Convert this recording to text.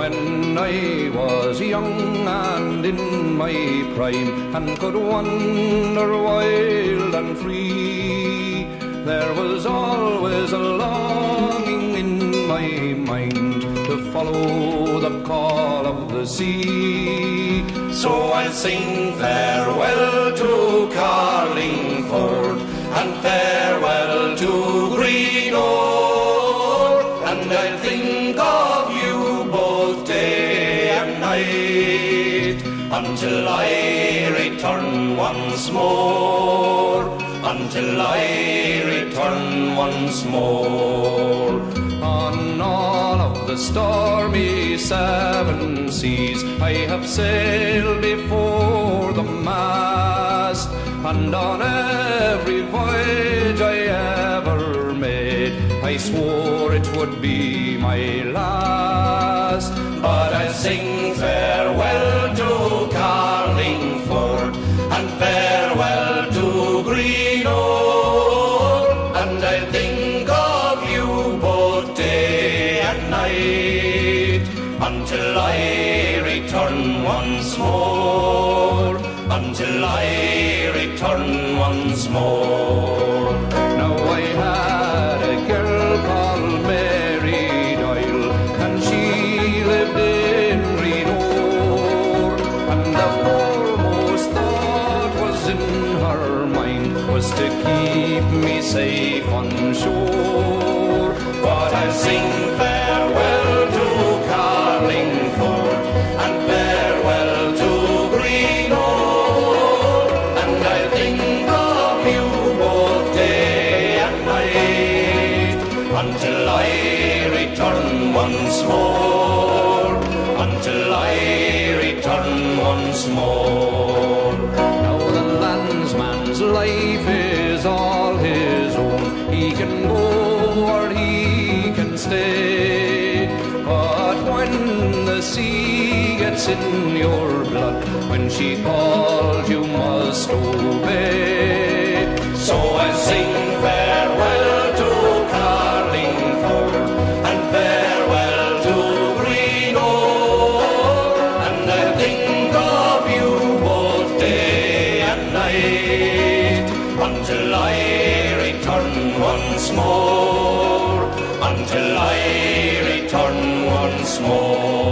when I was young and in my prime and could wander wild and free. There was always a longing in my mind to follow the call of the sea. So I'll sing farewell to Carlingford and farewell until I return once more, until I return once more. On all of the stormy seven seas, I have sailed before the mast, and on every voyage I ever made, I swore it would be my last. But I sing farewell night until I return once more, until I return once more. Now I had a girl called Mary Doyle, and she lived in Greenore, and the foremost thought was in her mind was to keep me safe on shore. Return once more, until I return once more. Now the landsman's life is all his own. He can go or he can stay. But when the sea gets in your blood, when she calls, until I return once more, until I return once more.